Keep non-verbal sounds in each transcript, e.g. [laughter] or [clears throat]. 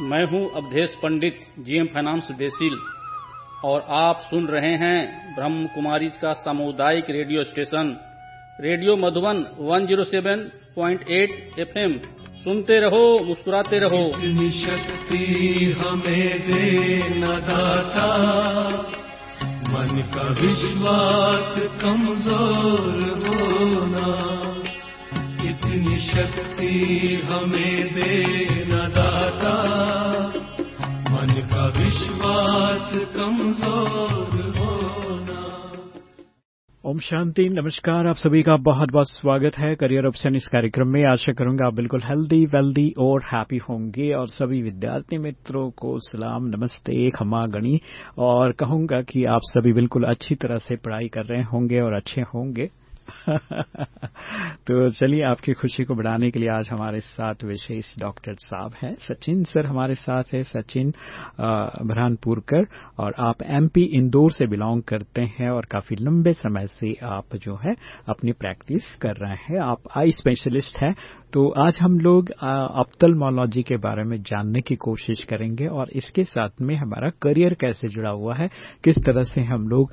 मैं हूँ Avdhesh Pandit GM finance BECIL और आप सुन रहे हैं ब्रह्म कुमारी का सामुदायिक radio station, radio Madhuban 107.8 FM. सुनते रहो, मुस्कुराते रहो। शक्ति हमें दे न दाता, मन का विश्वास कमज़ोर होना। इतनी शक्ति हमें दे न दाता। ओम शांति, नमस्कार, आप सभी का बहुत बहुत स्वागत है करियर ऑप्शन इस कार्यक्रम में। आशा करूँगा आप बिल्कुल हेल्दी वेल्दी और हैप्पी होंगे। और सभी विद्यार्थी मित्रों को सलाम, नमस्ते, खमा गणी। और कहूँगा कि आप सभी बिल्कुल अच्छी तरह से पढ़ाई कर रहे होंगे और अच्छे होंगे। [laughs] तो चलिए, आपकी खुशी को बढ़ाने के लिए आज हमारे साथ विशेष डॉक्टर साहब हैं। सचिन सर हमारे साथ है, सचिन बुरहानपुरकर और आप एमपी इंदौर से बिलोंग करते हैं और काफ़ी लंबे समय से आप जो है अपनी प्रैक्टिस कर रहे हैं। आप आई स्पेशलिस्ट हैं तो आज हम लोग ऑप्थल्मोलॉजी के बारे में जानने की कोशिश करेंगे और इसके साथ में हमारा करियर कैसे जुड़ा हुआ है, किस तरह से हम लोग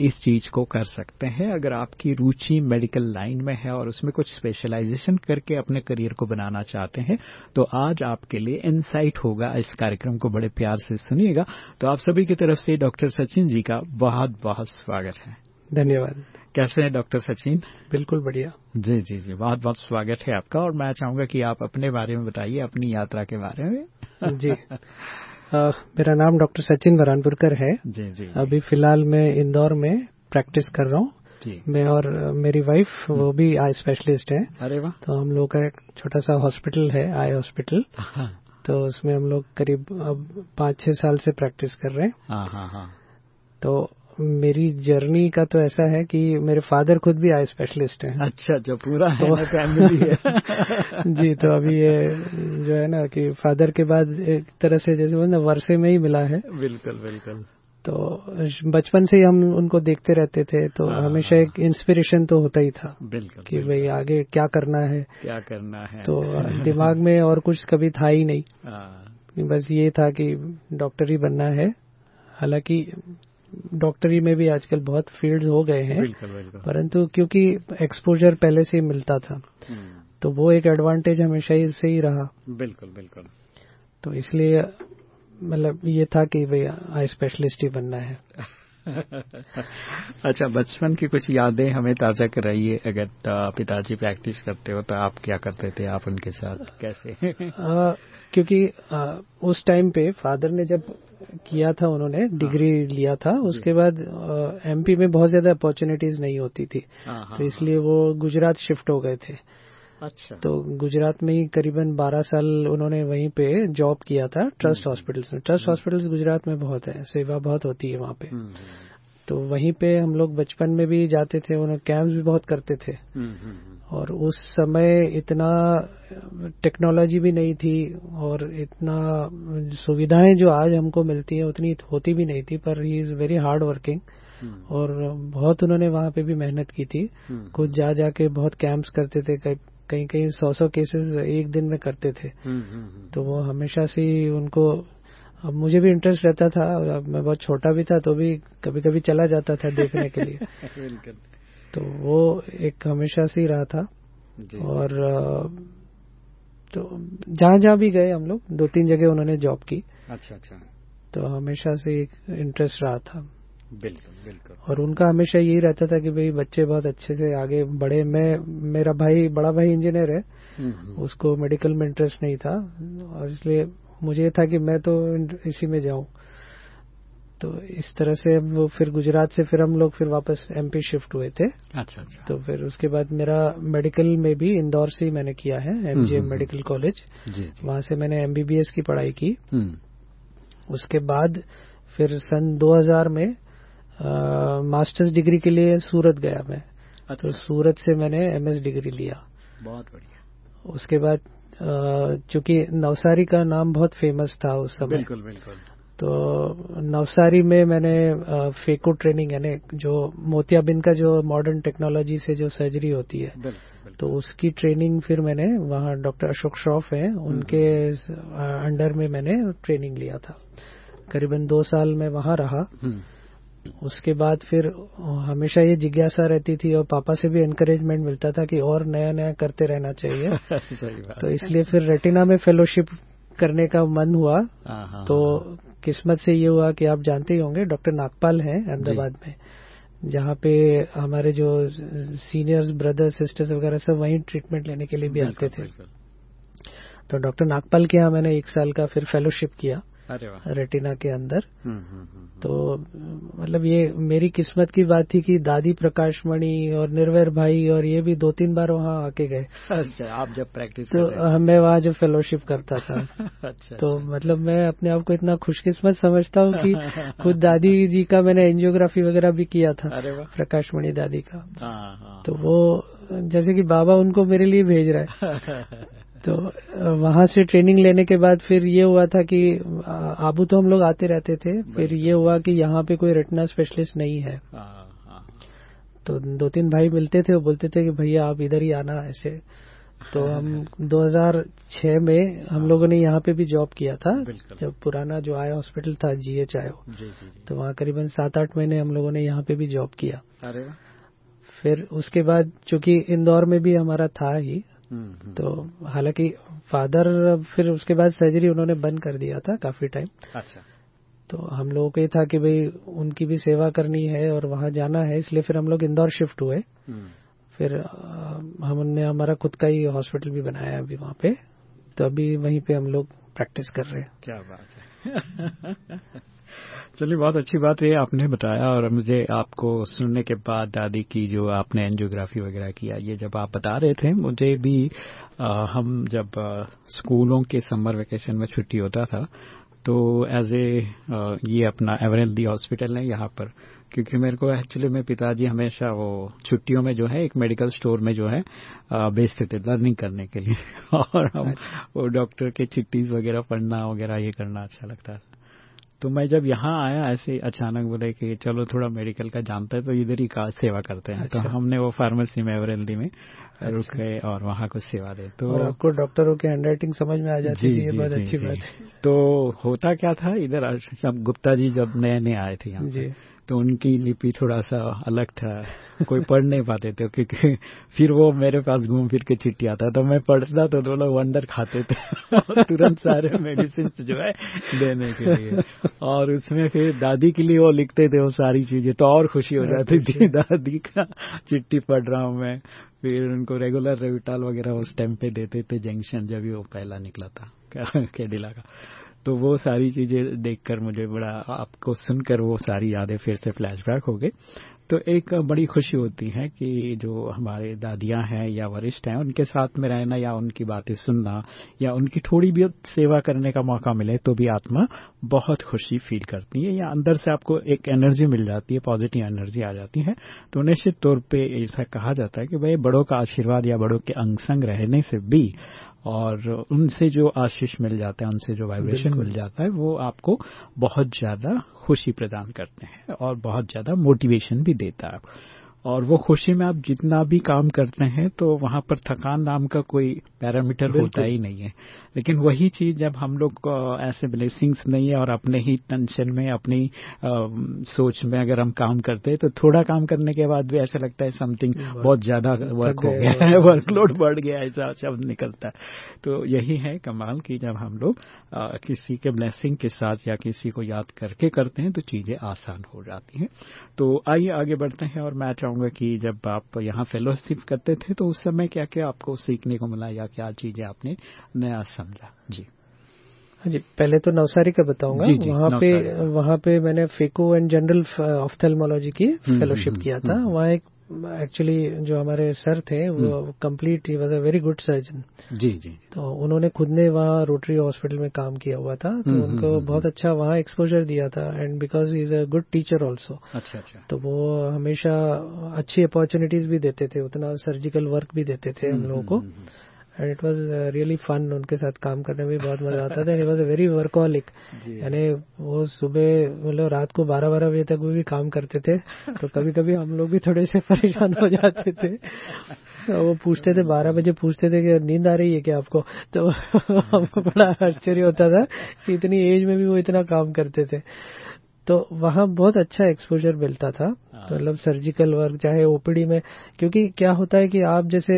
इस चीज़ को कर सकते हैं। अगर आपकी रुचि मेडिकल लाइन में है और उसमें कुछ स्पेशलाइजेशन करके अपने करियर को बनाना चाहते हैं तो आज आपके लिए इनसाइट होगा इस कार्यक्रम को बड़े प्यार से सुनिएगा। तो आप सभी की तरफ़ से डॉक्टर सचिन जी का बहुत बहुत स्वागत है। धन्यवाद। कैसे हैं डॉक्टर सचिन? बिल्कुल बढ़िया। जी जी जी। बहुत बहुत स्वागत है आपका और मैं चाहूँगा कि आप अपने बारे में बताइए अपनी यात्रा के बारे में। [laughs] जी। आ, मेरा नाम डॉक्टर सचिन बरानपुरकर है। जी जी। अभी फ़िलहाल मैं इंदौर में प्रैक्टिस कर रहा हूँ। जी। मैं और मेरी वाइफ वो भी आई स्पेशलिस्ट है। अरे वाह। तो हम लोग का एक छोटा सा हॉस्पिटल है आई हॉस्पिटल। तो उसमें हम लोग करीब अब पाँच छह साल से प्रैक्टिस कर रहे हैं। हाँ हाँ हाँ। तो मेरी जर्नी का तो ऐसा है कि मेरे फादर खुद भी आई स्पेशलिस्ट हैं। अच्छा जो पूरा तो, है [laughs] फैमिली है। जी तो अभी ये जो है ना कि फादर के बाद एक तरह से जैसे ना वर्षे में ही मिला है। बिल्कुल बिल्कुल। तो बचपन से ही हम उनको देखते रहते थे तो हमेशा एक इंस्पिरेशन तो होता ही था बिल्कुल कि भाई आगे क्या करना है। क्या करना है। तो दिमाग में और कुछ कभी था ही नहीं। हाँ, बस ये था कि डॉक्टर ही बनना है। हालाँकि डॉक्टरी में भी आजकल बहुत फील्ड्स हो गए हैं। बिल्कुल बिल्कुल। परंतु क्योंकि एक्सपोजर पहले से ही मिलता था हम्म, तो वो एक एडवांटेज हमेशा ही से ही रहा। बिल्कुल बिल्कुल। तो इसलिए मतलब ये था कि भाई आई स्पेशलिस्ट ही बनना है। [laughs] अच्छा बचपन की कुछ यादें हमें ताज़ा कराइए अगर पिताजी प्रैक्टिस करते हो तो आप क्या करते थे आप उनके साथ कैसे? [laughs] आ, क्योंकि आ, उस टाइम पे फादर ने जब किया था उन्होंने डिग्री लिया था उसके बाद एमपी में बहुत ज़्यादा अपॉर्चुनिटीज़ नहीं होती थी। हाँ, हाँ, तो इसलिए वो गुजरात शिफ्ट हो गए थे। अच्छा। तो गुजरात में ही करीबन 12 साल उन्होंने वहीं पे जॉब किया था ट्रस्ट हॉस्पिटल्स में। ट्रस्ट हॉस्पिटल्स गुजरात में बहुत है सेवा बहुत होती है वहाँ पे। हम्म, तो वहीं पे हम लोग बचपन में भी जाते थे उन्हें कैंप्स भी बहुत करते थे। हम्म, हम्म, हम्म, और उस समय इतना टेक्नोलॉजी भी नहीं थी और इतना सुविधाएँ जो आज हमको मिलती है उतनी होती भी नहीं थी पर he is very hard working hmm, और बहुत उन्होंने वहाँ पे भी मेहनत की थी। हम्म, खुद जा जाके बहुत कैंप्स करते थे कहीं कहीं सौ सौ केसेस एक दिन में करते थे। हम्म, हम्म, हम्म, तो वो हमेशा से उनको अब मुझे भी इंटरेस्ट रहता था और अब मैं बहुत छोटा भी था तो भी कभी कभी चला जाता था देखने के लिए। [laughs] तो वो एक हमेशा से ही रहा था। और तो जहाँ जहाँ भी गए हम लोग दो तीन जगह उन्होंने जॉब की। अच्छा अच्छा। तो हमेशा से एक इंटरेस्ट रहा था। बिल्कुल बिल्कुल। और उनका हमेशा यही रहता था कि भाई बच्चे बहुत अच्छे से आगे बढ़े। मैं मेरा भाई बड़ा भाई इंजीनियर है। हम्म, उसको मेडिकल में इंटरेस्ट नहीं था। और इसलिए मुझे ये था कि मैं तो इसी में जाऊँ। तो इस तरह से वो फिर गुजरात से फिर हम लोग फिर वापस एमपी शिफ्ट हुए थे। अच्छा अच्छा। तो फिर उसके बाद मेरा मेडिकल में भी इंदौर से ही मैंने किया है एमजीएम मेडिकल कॉलेज वहाँ से मैंने एमबीबीएस की पढ़ाई की। हम्म, उसके बाद फिर सन 2000 में मास्टर्स डिग्री के लिए सूरत गया मैं। अच्छा। तो सूरत से मैंने एमएस डिग्री लिया। बहुत बढ़िया। उसके बाद चूँकि नवसारी का नाम बहुत फ़ेमस था उस समय। बिल्कुल बिल्कुल। तो नवसारी में मैंने फेको ट्रेनिंग यानी जो मोतियाबिंद का जो मॉडर्न टेक्नोलॉजी से जो सर्जरी होती है बिल्कुल, बिल्कुल। तो उसकी ट्रेनिंग फिर मैंने वहाँ डॉक्टर अशोक श्रॉफ हैं उनके अंडर में मैंने ट्रेनिंग लिया था। करीबन दो साल में वहाँ रहा। उसके बाद फिर हमेशा ये जिज्ञासा रहती थी और पापा से भी एनकरेजमेंट मिलता था कि और नया नया करते रहना चाहिए। [laughs] सही बात। तो इसलिए फिर रेटिना में फेलोशिप करने का मन हुआ। तो किस्मत से ये हुआ कि आप जानते ही होंगे डॉक्टर नागपाल हैं अहमदाबाद में जहाँ पे हमारे जो सीनियर्स ब्रदर्स सिस्टर्स वगैरह सब वहीं ट्रीटमेंट लेने के लिए भी आते थे। तो डॉक्टर नागपाल के यहाँ मैंने एक साल का फिर फेलोशिप किया। रेटिना के अंदर। तो मतलब ये मेरी किस्मत की बात थी कि दादी प्रकाश मणि और निर्वैर भाई और ये भी दो तीन बार वहाँ आके गए। अच्छा आप जब प्रैक्टिस तो मैं वहाँ जब फेलोशिप करता था। [laughs] अच्छा तो अच्छा। मतलब मैं अपने आप को इतना खुशकिस्मत समझता हूँ कि [laughs] खुद दादी जी का मैंने एंजियोग्राफी वगैरह भी किया था प्रकाश मणि दादी का। हाँ हाँ तो वो जैसे कि बाबा उनको मेरे लिए भेज रहा है। [laughs] तो वहाँ से ट्रेनिंग लेने के बाद फिर ये हुआ था कि आबू तो हम लोग आते रहते थे फिर ये हुआ कि यहाँ पे कोई रेटिना स्पेशलिस्ट नहीं है। हाँ, हाँ। तो दो तीन भाई मिलते थे वो बोलते थे कि भैया आप इधर ही आना ऐसे। तो हम [laughs] 2006 में हम लोगों ने यहाँ पे भी जॉब किया था जब पुराना जो आया हॉस्पिटल था जीएच आयो तो वहाँ करीबन सात आठ महीने हम लोगों ने यहाँ पे भी जॉब किया। अरे। फिर उसके बाद चूँकि इंदौर में भी हमारा था ही तो हालाँकि फादर फिर उसके बाद सर्जरी उन्होंने बंद कर दिया था काफ़ी टाइम। अच्छा। तो हम लोगों को ये था कि भाई उनकी भी सेवा करनी है और वहाँ जाना है इसलिए फिर हम लोग इंदौर शिफ्ट हुए। फिर हमने हमारा खुद का ही हॉस्पिटल भी बनाया अभी वहाँ पे। तो अभी वहीं पे हम लोग प्रैक्टिस कर रहे हैं। क्या बात है। [laughs] चलिए बहुत अच्छी बात है आपने बताया और मुझे आपको सुनने के बाद दादी की जो आपने एनजियोग्राफी वगैरह किया ये जब आप बता रहे थे मुझे भी आ, हम जब आ, स्कूलों के समर वेकेशन में छुट्टी होता था तो एज ए ये अपना एवरेंदी हॉस्पिटल है यहाँ पर क्योंकि मेरे को एक्चुअली मेरे पिताजी हमेशा वो छुट्टियों में जो है एक मेडिकल स्टोर में जो है बेचते थे लर्निंग करने के लिए [laughs] और हम अच्छा। वो डॉक्टर के चिट्टीज वगैरह पढ़ना वगैरह ये करना अच्छा लगता था तो मैं जब यहाँ आया ऐसे अचानक बोले कि चलो थोड़ा मेडिकल का जानते हैं तो इधर ही का सेवा करते हैं। अच्छा। तो हमने वो फार्मेसी में एवरेल्दी में अच्छा। रुक गए और वहाँ कुछ सेवा दे। तो और आपको डॉक्टरों की हैंडराइटिंग समझ में आ जाती थी ये बहुत अच्छी बात है। तो होता क्या था इधर सब गुप्ता जी जब नए नए आए थे यहाँ तो उनकी लिपि थोड़ा सा अलग था। कोई पढ़ नहीं पाते थे क्योंकि फिर वो मेरे पास घूम फिर के चिट्ठी आता तो मैं पढ़ता तो दो लोग वंडर खाते थे। [laughs] तुरंत सारे मेडिसिन जो है देने के लिए। और उसमें फिर दादी के लिए वो लिखते थे वो सारी चीज़ें। तो और खुशी हो जाती थी दादी का चिट्ठी पढ़ रहा हूँ मैं। फिर उनको रेगुलर रेविटाल वगैरह उस टाइम पे देते थे। जंक्शन जब भी वो पहला निकला था [laughs] केडिला का। तो वो सारी चीज़ें देखकर मुझे बड़ा, आपको सुनकर वो सारी यादें फिर से फ्लैशबैक हो गई। तो एक बड़ी खुशी होती है कि जो हमारे दादियाँ हैं या वरिष्ठ हैं, उनके साथ में रहना या उनकी बातें सुनना या उनकी थोड़ी भी सेवा करने का मौका मिले तो भी आत्मा बहुत खुशी फील करती है। या अंदर से आपको एक एनर्जी मिल जाती है पॉजिटिव एनर्जी आ जाती है। तो निश्चित तौर पे ऐसा कहा जाता है कि भाई बड़ों का आशीर्वाद या बड़ों के अंग संग रहने से भी और उनसे जो आशीष मिल जाता है उनसे जो वाइब्रेशन मिल जाता है वो आपको बहुत ज़्यादा खुशी प्रदान करते हैं और बहुत ज़्यादा मोटिवेशन भी देता है। और वो खुशी में आप जितना भी काम करते हैं तो वहाँ पर थकान नाम का कोई पैरामीटर होता ही नहीं है। लेकिन वही चीज़ जब हम लोग ऐसे ब्लेसिंग्स नहीं है और अपने ही टेंशन में अपनी आ, सोच में अगर हम काम करते हैं तो थोड़ा काम करने के बाद भी ऐसा लगता है समथिंग बहुत ज़्यादा वर्क हो गया है। वर्कलोड बढ़ गया ऐसा शब्द निकलता। है तो यही है कमाल की जब हम लोग किसी के ब्लेसिंग के साथ या किसी को याद करके करते हैं तो चीज़ें आसान हो जाती हैं। तो आइए आगे बढ़ते हैं और मैं चाहूँगा कि जब आप यहाँ फेलोशिप करते थे तो उस समय क्या क्या आपको सीखने को मिला या क्या चीज़ें आपने नया समझा? जी। हाँ जी पहले तो नवसारी का बताऊँगा। वहाँ पे वहाँ पे मैंने फेको एंड जनरल ऑफ्थेलमोलॉजी की फेलोशिप किया था। वहाँ एक एक्चुअली जो हमारे सर थे वो complete he was a very good surgeon जी जी। तो उन्होंने खुद ने वहाँ रोटरी हॉस्पिटल में काम किया हुआ था तो उनको बहुत अच्छा वहाँ एक्सपोजर दिया था and because is a good teacher also अच्छा अच्छा। तो वो हमेशा अच्छी अपॉर्चुनिटीज़ भी देते थे उतना सर्जिकल वर्क भी देते थे हम लोगों को। And it was really fun उनके साथ काम करने में बहुत मज़ा आता था. It was a very workaholic यानी वो सुबह मतलब रात को बारह बारह बजे तक वो भी काम करते थे. तो कभी कभी हम लोग भी थोड़े से परेशान हो जाते थे. वो पूछते थे बारह बजे पूछते थे कि नींद आ रही है क्या आपको? तो [laughs] हमको बड़ा आश्चर्य होता था कि इतनी एज में भी वो इतना काम करते थे. तो वहाँ बहुत अच्छा एक्सपोजर मिलता था। हाँ। तो मतलब सर्जिकल वर्क चाहे ओपीडी में क्योंकि क्या होता है कि आप जैसे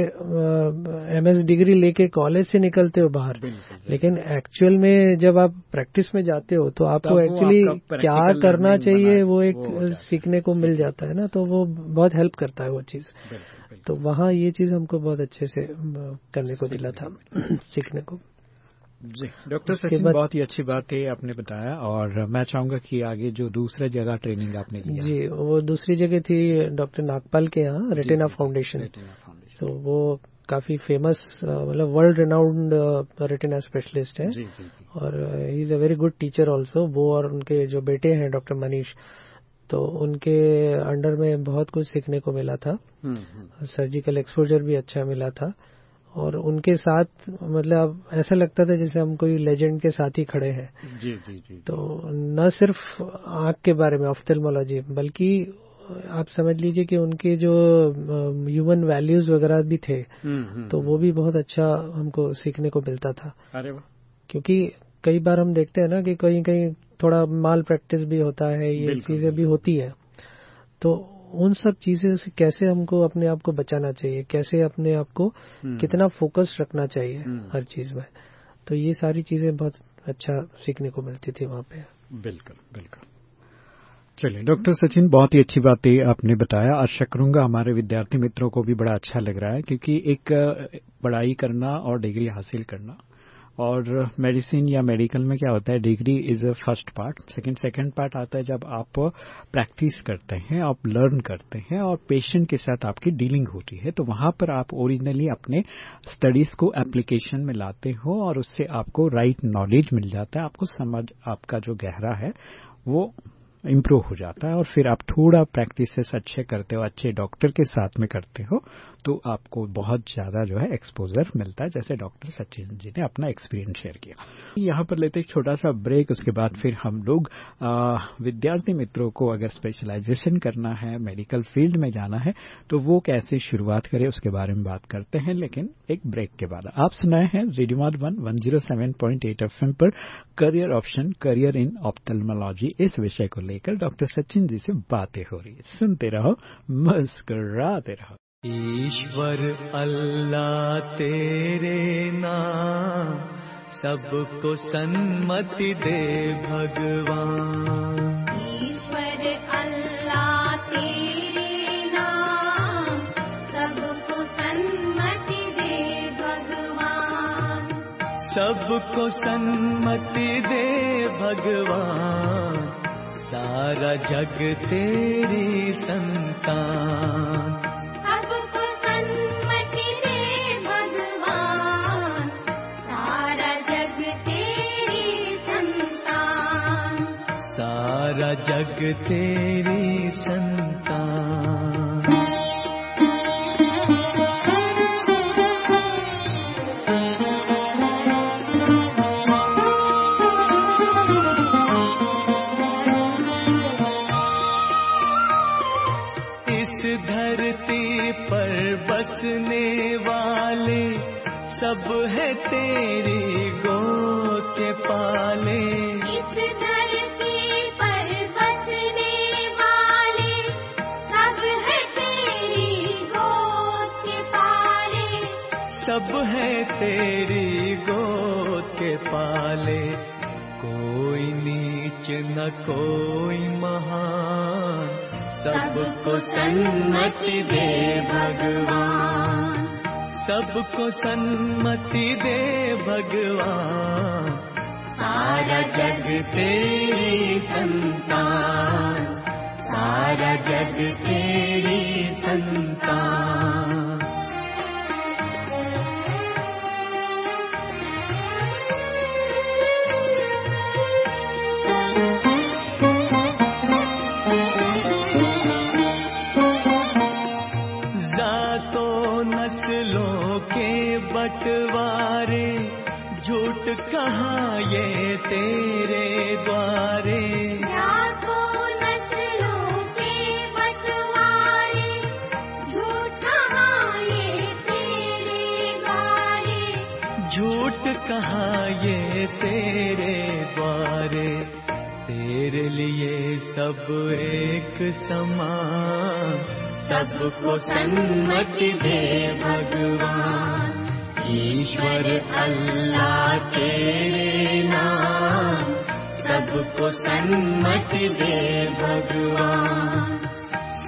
एमएस डिग्री लेके कॉलेज से निकलते हो बाहर लेकिन एक्चुअल में जब आप प्रैक्टिस में जाते हो तो आपको एक्चुअली क्या करना चाहिए वो एक वो सीखने को मिल जाता है ना तो वो बहुत हेल्प करता है वो चीज़। तो वहाँ ये चीज़ हमको बहुत अच्छे से करने को मिला था सीखने को। [clears throat] जी डॉक्टर सचिन बहुत ही अच्छी बात है आपने बताया और मैं चाहूँगा कि आगे जो दूसरा जगह ट्रेनिंग आपने लिया जी वो दूसरी जगह थी डॉक्टर नागपाल के यहाँ रेटेना फाउंडेशन तो वो काफ़ी फ़ेमस मतलब वर्ल्ड रिनाउंड रेटिना स्पेशलिस्ट है। जी, जी, जी. और he is a very good teacher also वो और उनके जो बेटे हैं डॉक्टर मनीष तो उनके अंडर में बहुत कुछ सीखने को मिला था। Surgical hmm, exposure hmm. भी अच्छा मिला था। और उनके साथ मतलब ऐसा लगता था जैसे हम कोई लेजेंड के साथ ही खड़े हैं। जी जी जी। तो न सिर्फ़ आँख के बारे में ऑफ्थेलमोलॉजी बल्कि आप समझ लीजिए कि उनके जो ह्यूमन वैल्यूज़ वगैरह भी थे हम्म, हम्म, तो वो हम्म। भी बहुत अच्छा हमको सीखने को मिलता था। अरे क्योंकि कई बार हम देखते हैं ना कि कहीं कहीं थोड़ा माल प्रैक्टिस भी होता है ये चीज़ें भी होती है। तो उन सब चीज़ें से कैसे हमको अपने आप को बचाना चाहिए? कैसे अपने आप को हम्म। कितना फोकस रखना चाहिए हम्म। हर चीज़ में? तो ये सारी चीज़ें बहुत अच्छा सीखने को मिलती थी वहाँ पे। बिल्कुल बिल्कुल। चलिए डॉक्टर सचिन बहुत ही अच्छी बात आपने बताया। आशा करूँगा हमारे विद्यार्थी मित्रों को भी बड़ा अच्छा लग रहा है क्योंकि एक पढ़ाई करना और डिग्री हासिल करना और मेडिसिन या मेडिकल में क्या होता है degree is a first part second second part आता है जब आप प्रैक्टिस करते हैं, आप लर्न करते हैं और पेशेंट के साथ आपकी डीलिंग होती है तो वहाँ पर आप ओरिजिनली अपने स्टडीज़ को एप्लीकेशन में लाते हो और उससे आपको राइट नॉलेज मिल जाता है, आपको समझ, आपका जो गहरा है, वो इम्प्रूव हो जाता है और फिर आप थोड़ा प्रैक्टिस अच्छे करते हो, अच्छे डॉक्टर के साथ में करते हो तो आपको बहुत ज़्यादा जो है एक्सपोजर मिलता है, जैसे डॉक्टर सचिन जी ने अपना एक्सपीरियंस शेयर किया। यहाँ पर लेते छोटा सा ब्रेक उसके बाद फिर हम लोग विद्यार्थी मित्रों को अगर स्पेशलाइजेशन करना है मेडिकल फ़ील्ड में जाना है तो वो कैसे शुरुआत करे उसके बारे में बात करते हैं, लेकिन एक ब्रेक के बाद। आप सुनाए हैं radio one one zero seven eight F पर career option career in ophthalmology इस विषय को लेकर डॉक्टर सचिन जी से बातें हो रही है। सुनते रहो मुस्कराते रहो। ईश्वर अल्लाह तेरे नाम सबको सन्मति दे भगवान। ईश्वर अल्लाह तेरे नाम सबको सन्मति दे भगवान। सबको सन्मति दे भगवान। सारा जग तेरी संतान। सबको सन्मति दे भगवान सारा जग तेरी संतान। सारा जग तेरी संतान तेरी गोद के पाले कोई नीच न कोई महान सबको सन्मति दे भगवान सबको सन्मति दे भगवान सारा जग तेरी संतान सारा जग तेरी संतान कहाँ ये तेरे द्वारे? झूठ कहाँ ये तेरे द्वारे? तेरे लिए सब एक समान। सबको सन्मति दे भगवान। ईश्वर अल्लाह तेरे नाम सबको सन्मति दे भगवान।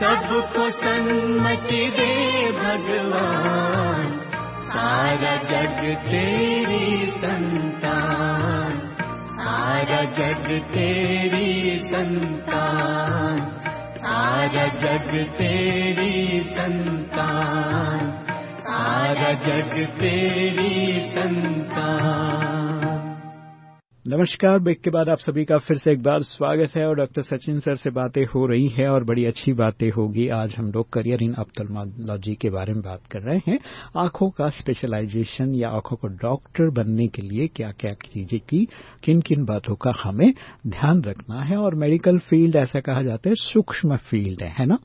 सबको सन्मति दे भगवान। सारा जग तेरी संतान। सारा जग तेरी संतान। सारा जग तेरी संतान। सारा जग तेरी संतान नमस्कार, ब्रेक के बाद आप सभी का फिर से एक बार स्वागत है और डॉक्टर सचिन सर से बातें हो रही है और बड़ी अच्छी बातें होगी। आज हम लोग करियर इन ऑप्थल्मोलॉजी के बारे में बात कर रहे हैं। आँखों का स्पेशलाइजेशन या आँखों को डॉक्टर बनने के लिए क्या क्या चीज़ें की किन किन बातों का हमें ध्यान रखना है और मेडिकल फ़ील्ड ऐसा कहा जाता है, सूक्ष्म फ़ील्ड है है ना?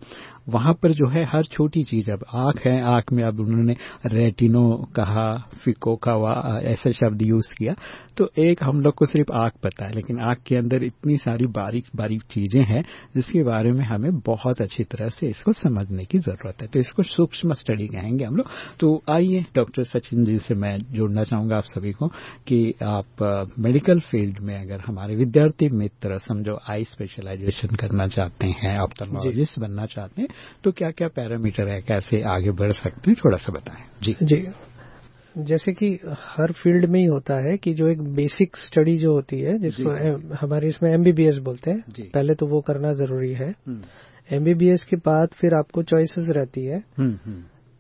वहाँ पर जो है हर छोटी चीज़ अब आँख है आँख में अब उन्होंने रेटिनो कहा फिको का ऐसे शब्द यूज़ किया। तो एक हम लोग को सिर्फ़ आँख पता है लेकिन आँख के अंदर इतनी सारी बारीक बारीक चीज़ें हैं जिसके बारे में हमें बहुत अच्छी तरह से इसको समझने की ज़रूरत है। तो इसको सूक्ष्म स्टडी कहेंगे हम लोग। तो आइए डॉक्टर सचिन जी से मैं जोड़ना चाहूँगा आप सभी को कि आप मेडिकल फ़ील्ड में अगर हमारे विद्यार्थी मित्र समझो आई स्पेशलाइजेशन करना चाहते हैं ऑप्थल्मोलॉजिस्ट बनना चाहते हैं तो क्या क्या पैरामीटर है? कैसे आगे बढ़ सकते हैं? थोड़ा सा बताएँ। जी। जी। जैसे कि हर फ़ील्ड में ही होता है कि जो एक बेसिक स्टडी जो होती है जिसको हमारे इसमें एमबीबीएस बोलते हैं पहले तो वो करना ज़रूरी है। एमबीबीएस के बाद फिर आपको चॉइसेस रहती है।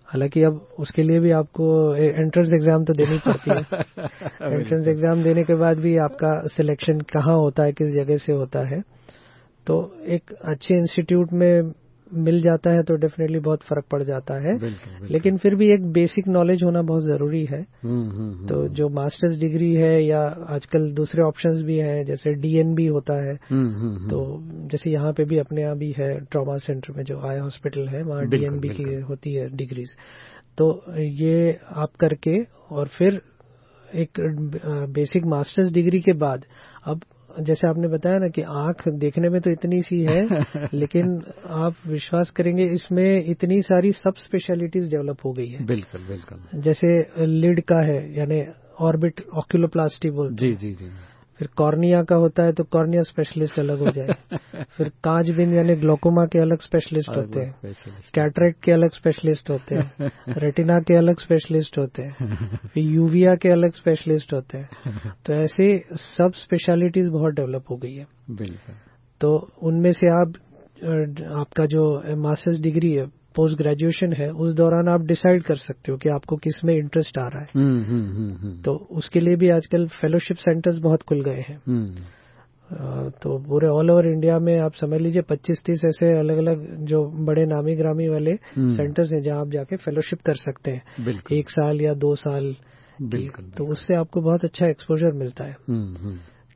हालाँकि अब उसके लिए भी आपको एंट्रेंस एग्ज़ाम तो देनी पड़ती है। [laughs] एंट्रेंस एग्ज़ाम देने के बाद भी आपका सिलेक्शन कहाँ होता है किस जगह से होता है। तो एक अच्छे इंस्टीट्यूट में मिल जाता है तो डेफिनेटली बहुत फ़र्क पड़ जाता है। बिल्कुल, बिल्कुल। लेकिन फिर भी एक बेसिक नॉलेज होना बहुत ज़रूरी है। तो जो मास्टर्स डिग्री है या आजकल दूसरे ऑप्शंस भी हैं जैसे डीएनबी होता है तो जैसे यहाँ पे भी अपने यहाँ भी है ट्रॉमा सेंटर में जो आई हॉस्पिटल है वहाँ डीएनबी की होती है डिग्रीज तो ये आप करके और फिर एक बेसिक मास्टर्स डिग्री के बाद अब जैसे आपने बताया ना कि आँख देखने में तो इतनी सी है [laughs] लेकिन आप विश्वास करेंगे इसमें इतनी सारी सब स्पेशलिटीज डेवलप हो गई है। बिल्कुल बिल्कुल। जैसे लिड का है यानी ऑर्बिट ऑक्यूलोप्लास्टी बोलते जी जी जी। फिर कॉर्निया का होता है तो कॉर्निया स्पेशलिस्ट अलग हो जाए। [laughs] फिर कांच बिंद यानी ग्लोकोमा के अलग स्पेशलिस्ट होते हैं। कैटरेक्ट के अलग स्पेशलिस्ट होते हैं। रेटिना के अलग स्पेशलिस्ट होते हैं। फिर यूविया के अलग स्पेशलिस्ट होते हैं। तो ऐसे सब स्पेशलिटीज बहुत डेवलप हो गई है। बिल्कुल। तो उनमें से आप आपका जो मास्टर्स डिग्री है पोस्ट ग्रेजुएशन है उस दौरान आप डिसाइड कर सकते हो कि आपको किसमें इंटरेस्ट आ रहा है। हम्म, हम्म, हम्म, तो उसके लिए भी आजकल फेलोशिप सेंटर्स बहुत खुल गए हैं। तो पूरे ऑल ओवर इंडिया में आप समझ लीजिए 25-30 ऐसे अलग अलग जो बड़े नामी ग्रामी वाले सेंटर्स हैं जहाँ आप जाके फेलोशिप कर सकते हैं। एक साल या दो साल। बिल्कुल तो उससे आपको बहुत अच्छा एक्सपोजर मिलता है।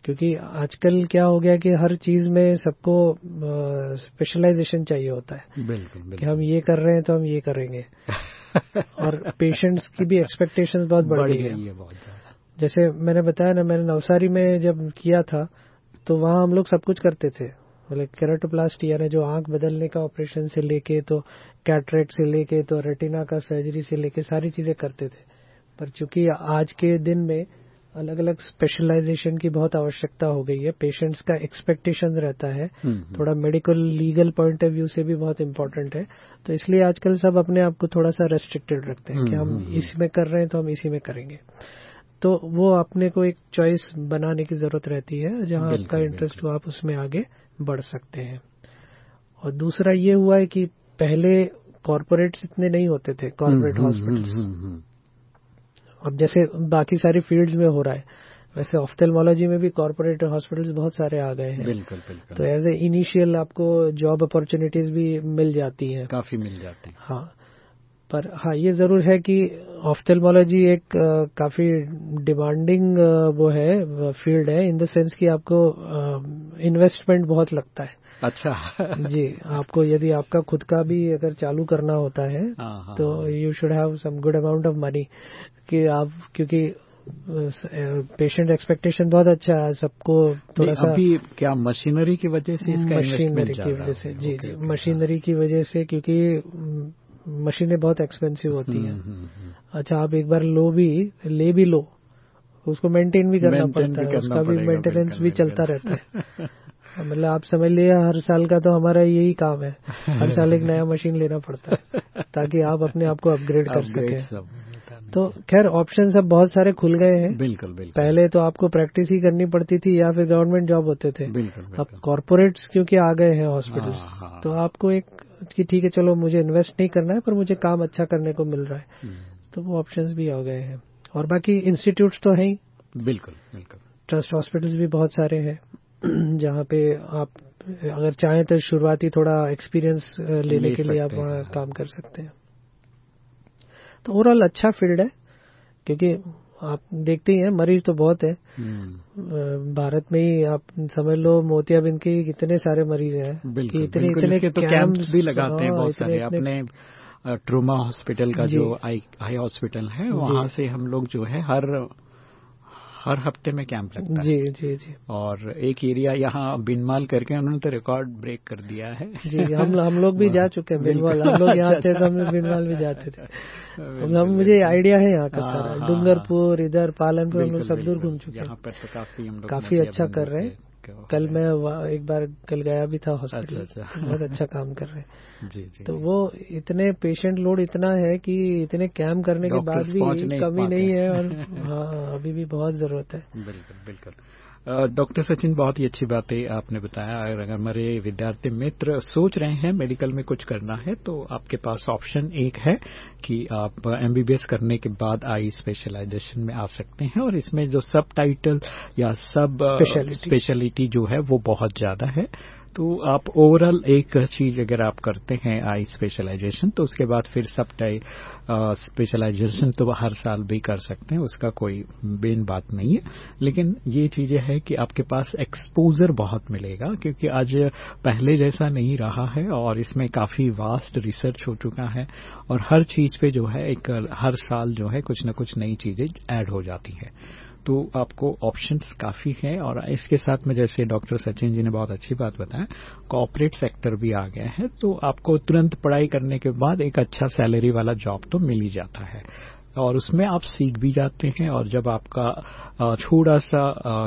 क्योंकि आजकल क्या हो गया कि हर चीज़ में सबको स्पेशलाइजेशन चाहिए होता है। बिल्कुल, बिल्कुल। कि हम ये कर रहे हैं तो हम ये करेंगे। [laughs] और पेशेंट्स की भी एक्सपेक्टेशंस बहुत बढ़ गई है। जैसे मैंने बताया ना मैंने नवसारी में जब किया था तो वहाँ हम लोग सब कुछ करते थे। मतलब केराटोप्लास्टी यानी जो आँख बदलने का ऑपरेशन से लेके तो कैटरेक्ट से लेके तो रेटिना का सर्जरी से लेके सारी चीज़ें करते थे। पर चूँकि आज के दिन में अलग अलग स्पेशलाइजेशन की बहुत आवश्यकता हो गई है। पेशेंट्स का एक्सपेक्टेशन रहता है। थोड़ा medical legal point of view से भी बहुत इंपॉर्टेंट है। तो इसलिए आजकल सब अपने आप को थोड़ा सा रेस्ट्रिक्टेड रखते हैं कि हम इसमें कर रहे हैं तो हम इसी में करेंगे। तो वो अपने को एक चॉइस बनाने की ज़रूरत रहती है। जहाँ आपका इंटरेस्ट हो आप उसमें आगे बढ़ सकते हैं। और दूसरा ये हुआ है कि पहले कॉरपोरेट्स इतने नहीं होते थे। कॉरपोरेट हॉस्पिटल्स अब जैसे बाकी सारी फील्ड्स में हो रहा है वैसे ऑफ्थेलमोलॉजी में भी कॉरपोरेट हॉस्पिटल्स बहुत सारे आ गए हैं। बिल्कुल बिल्कुल। तो एज ए इनिशियल आपको जॉब अपॉर्चुनिटीज़ भी मिल जाती है। काफ़ी मिल जाती है। हाँ। पर हाँ ये ज़रूर है कि ऑफ्थेल्मोलॉजी एक काफ़ी डिमांडिंग वो है फ़ील्ड है इन द सेंस कि आपको इन्वेस्टमेंट बहुत लगता है। अच्छा। [laughs] जी आपको यदि आपका खुद का भी अगर चालू करना होता है हाँ, हाँ, तो you should have some good amount of money कि आप क्योंकि पेशेंट एक्सपेक्टेशन बहुत अच्छा है सबको थोड़ा सा अभी क्या मशीनरी की वजह से इसका मशीनरी की वजह से जी जी मशीनरी की वजह से क्योंकि मशीनें बहुत एक्सपेंसिव होती हैं। हम्म, हम्म, हम्म। अच्छा आप एक बार लो भी ले भी लो उसको मेंटेन भी करना पड़ता है उसका भी मेंटेनेंस भी चलता रहता है। मतलब आप समझ लिए हर साल का तो हमारा यही काम है हर साल एक नया मशीन लेना पड़ता है ताकि आप अपने आप को अपग्रेड कर सके। तो खैर ऑप्शन सब बहुत सारे खुल गए हैं। बिल्कुल बिल्कुल। पहले तो आपको प्रैक्टिस ही करनी पड़ती थी या फिर गवर्नमेंट जॉब होते थे। बिल्कुल बिल्कुल। अब कॉरपोरेट्स क्योंकि आ गए हैं हॉस्पिटल्स हाँ, हाँ। तो आपको एक कि ठीक है चलो मुझे इन्वेस्ट नहीं करना है पर मुझे काम अच्छा करने को मिल रहा है। हम्म, तो वो ऑप्शन भी हो गए हैं। और बाकी इंस्टीट्यूट तो हैं ही। बिल्कुल बिल्कुल। ट्रस्ट हॉस्पिटल्स भी बहुत सारे हैं जहाँ पे आप अगर चाहें तो शुरुआती थोड़ा एक्सपीरियंस लेने ले के लिए आप वहाँ। काम कर सकते हैं। तो ओवरऑल अच्छा फ़ील्ड है क्योंकि आप देखते ही हैं मरीज़ तो बहुत है। हम्म, भारत में ही आप समझ लो मोतियाबिंद के इतने कितने सारे मरीज़ हैं कि इतने इतने तो कैंप्स कैंप्स भी लगाते हैं हाँ, बहुत सारे। अपने ट्रोमा हॉस्पिटल का जो। आई आई हॉस्पिटल है वहाँ से हम लोग जो है हर हर हफ़्ते में कैंप लगता है। जी जी जी। और एक एरिया यहाँ बिनमाल करके उन्होंने तो रिकॉर्ड ब्रेक कर दिया है। जी हम हम लोग भी [laughs] जा चुके हैं बिनमाल। हम लोग यहाँ अच्छा, थे तो हम लोग बिनवाल भी जाते थे। [laughs] हम लोग मुझे आइडिया है यहाँ का हाँ, सारा। हाँ, डूंगरपुर इधर पालनपुर हम लोग सब दूर घूम चुके हैं। तो काफ़ी हम लोग काफ़ी अच्छा कर रहे हैं। के- कल मैं एक बार कल गया भी था हॉस्पिटल अच्छा, अच्छा। तो बहुत अच्छा काम कर रहे हैं। [laughs] जी जी तो वो इतने पेशेंट लोड इतना है कि इतने कैम करने के बाद भी कमी नहीं है। और हाँ अभी भी बहुत ज़रूरत है। [laughs] बिल्कुल बिल्कुल। डॉक्टर सचिन बहुत ही अच्छी बातें आपने बताया। अगर अगर हमारे विद्यार्थी मित्र सोच रहे हैं मेडिकल में कुछ करना है तो आपके पास ऑप्शन एक है कि आप एमबीबीएस करने के बाद आई स्पेशलाइजेशन में आ सकते हैं और इसमें जो सब टाइटल या सब स्पेशलिटी जो है वो बहुत ज़्यादा है। तो आप ओवरऑल एक चीज़ अगर आप करते हैं आई स्पेशलाइजेशन तो उसके बाद फिर सब टाइप स्पेशलाइजेशन तो हर साल भी कर सकते हैं, उसका कोई बेन बात नहीं है। लेकिन ये चीज़ें है कि आपके पास एक्सपोजर बहुत मिलेगा, क्योंकि आज पहले जैसा नहीं रहा है और इसमें काफ़ी वास्ट रिसर्च हो चुका है और हर चीज़ पे जो है एक हर साल जो है कुछ न कुछ नई चीज़ें ऐड हो जाती है। तो आपको ऑप्शंस काफ़ी हैं और इसके साथ में जैसे डॉक्टर सचिन जी ने बहुत अच्छी बात बताया कॉपरेट सेक्टर भी आ गया है तो आपको तुरंत पढ़ाई करने के बाद एक अच्छा सैलरी वाला जॉब तो मिल ही जाता है। और उसमें आप सीख भी जाते हैं और जब आपका थोड़ा सा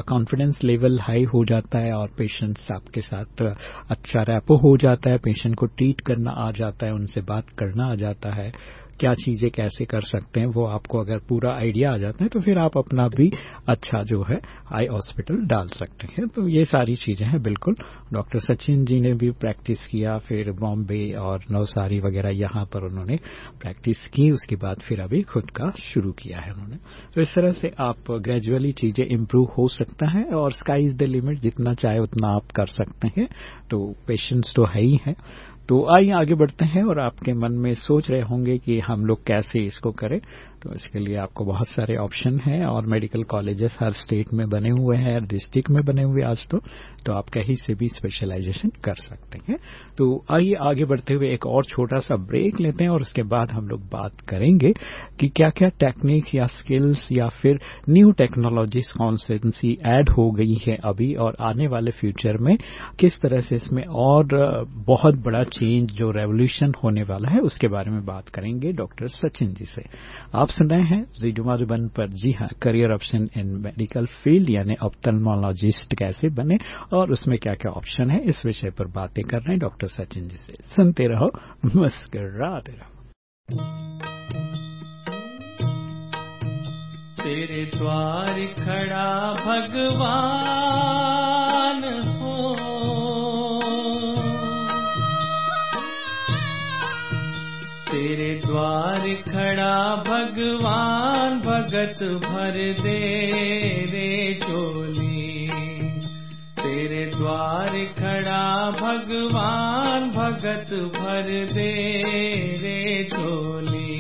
कॉन्फिडेंस लेवल हाई हो जाता है और पेशेंट्स आपके साथ अच्छा रैपो हो जाता है पेशेंट को ट्रीट करना आ जाता है, उनसे बात करना आ जाता है क्या चीज़ें कैसे कर सकते हैं, वो आपको अगर पूरा आइडिया आ जाता है तो फिर आप अपना भी अच्छा जो है, आई हॉस्पिटल डाल सकते हैं। तो ये सारी चीज़ें हैं, बिल्कुल। डॉक्टर सचिन जी ने भी प्रैक्टिस किया, फिर बॉम्बे और नवसारी वगैरह यहाँ पर उन्होंने प्रैक्टिस की, उसके बाद फिर अभी खुद का शुरू किया है उन्होंने। तो इस तरह से आप ग्रेजुअली चीज़ें इम्प्रूव हो सकता है, और स्काई इज़ द लिमिट जितना चाहे उतना आप कर सकते हैं। तो पेशेंट्स तो है ही है। तो आइए आगे बढ़ते हैं और आपके मन में सोच रहे होंगे कि हम लोग कैसे इसको करें। तो इसके लिए आपको बहुत सारे ऑप्शन हैं और मेडिकल कॉलेजेस हर स्टेट में बने हुए हैं, हर डिस्ट्रिक्ट में बने हुए आज तो तो आप कहीं से भी स्पेशलाइजेशन कर सकते हैं। तो आइए आगे बढ़ते हुए एक और छोटा सा ब्रेक लेते हैं और उसके बाद हम लोग बात करेंगे कि क्या क्या टेक्निक या स्किल्स या फिर न्यू टेक्नोलॉजीज़ कौन सी ऐड हो गई है अभी और आने वाले फ्यूचर में। किस तरह से इसमें और बहुत बड़ा चेंज जो रेवोल्यूशन होने वाला है, उसके बारे में बात करेंगे डॉक्टर सचिन जी से। आप सुन रहे हैं रेडियो मधुबन पर। जी हाँ career option in medical field यानी ऑप्थेल्मोलॉजिस्ट कैसे बने और उसमें क्या क्या ऑप्शन है, इस विषय पर बातें कर रहे हैं डॉक्टर सचिन जी से। सुनते रहो, मुस्कराते रहो। तेरे द्वार खड़ा भगवान भगवान भगत भर दे रे चोली। तेरे द्वार खड़ा भगवान भगत भर दे रे चोली।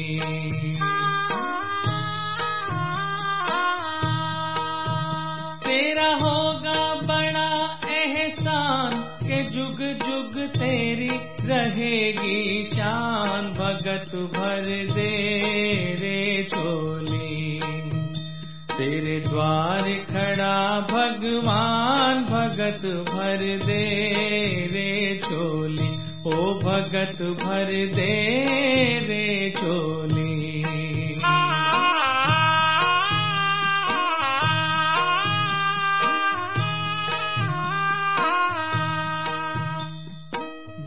तेरा होगा बड़ा एहसान के जुग जुग तेरी रहेगी शान। भगत भर दे भगत भर दे रे चोली। ओ भगत भर दे रे चोली।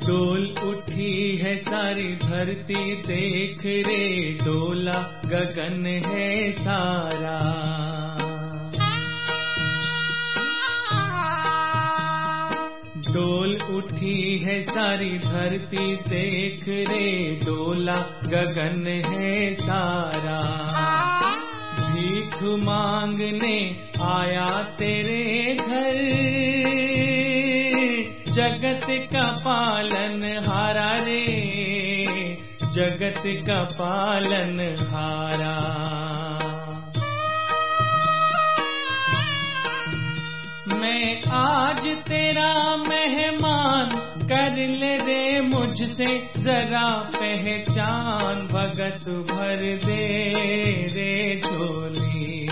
डोल उठी है सारी धरती, देख रे डोला, गगन है सारा। सारी धरती देख रे, डोला गगन है सारा। भीख मांगने आया तेरे घर। जगत का पालन हारा रे, जगत का पालन हारा। मैं आज तेरा मेहमान कर ले रे मुझसे जरा पहचान, भगत भर दे रे झोली।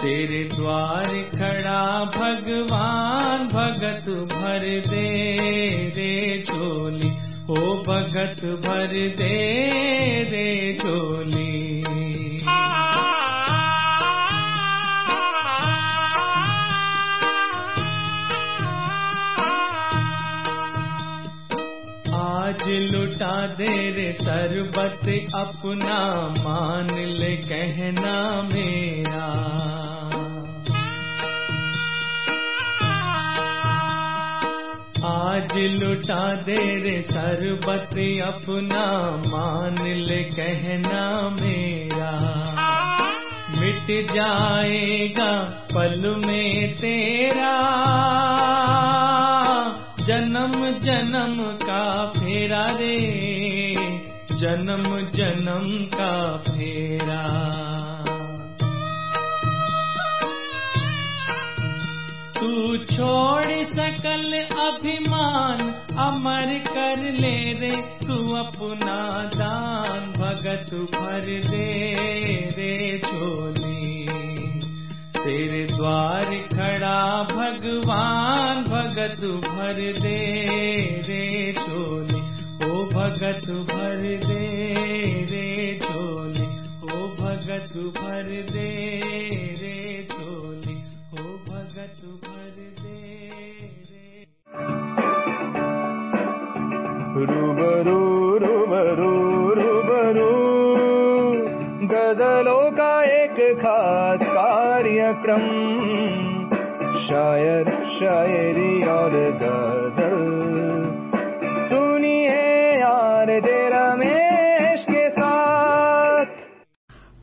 तेरे द्वार खड़ा भगवान, भगत भर दे रे झोली। ओ भगत भर दे रे झोली। लुटा दे रे सरबत अपना मान ले कहना मेरा। आज लुटा दे रे सरबत अपना मान ले कहना मेरा। मिट जाएगा पल में तेरा। जन्म जन्म का फेरा रे। जन्म जन्म का फेरा। तू छोड़ सकल अभिमान, अमर कर ले रे। तू अपना दान, भगत भर दे रे झोली। तेरे द्वार खड़ा भगवान भगत भर दे रे झोली ओ भगत भर दे रे झोली ओ भगत भर दे रे झोली ओ भगत भर दे रूबरू रूबरू रूबरू। गजलों खास कार्यक्रम। शायर, शायरी और गज़ल। सुनिए यार दे रमेश के साथ।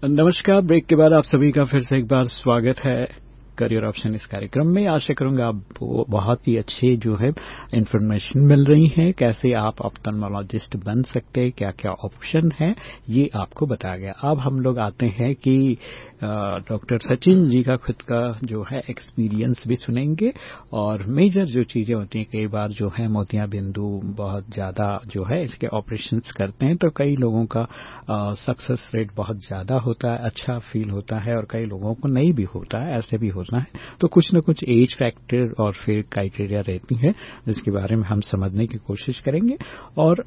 नमस्कार, ब्रेक के बाद आप सभी का फिर से एक बार स्वागत है करियर ऑप्शन इस कार्यक्रम में। आशा करूँगा आपको बहुत ही अच्छे जो है इन्फॉर्मेशन मिल रही है। कैसे आप ऑप्थेल्मोलॉजिस्ट बन सकते हैं? क्या क्या ऑप्शन है? ये आपको बताया गया। अब हम लोग आते हैं कि डॉक्टर सचिन जी का खुद का जो है एक्सपीरियंस भी सुनेंगे और मेजर जो चीज़ें होती हैं, कई बार जो है मोतिया बिंदु बहुत ज़्यादा जो है इसके ऑपरेशंस करते हैं तो कई लोगों का सक्सेस रेट बहुत ज़्यादा होता है अच्छा फील होता है और कई लोगों को नहीं भी होता है, ऐसे भी होता है। तो कुछ न कुछ एज फैक्टर और फिर क्राइटेरिया रहती है, जिसके बारे में हम समझने की कोशिश करेंगे। और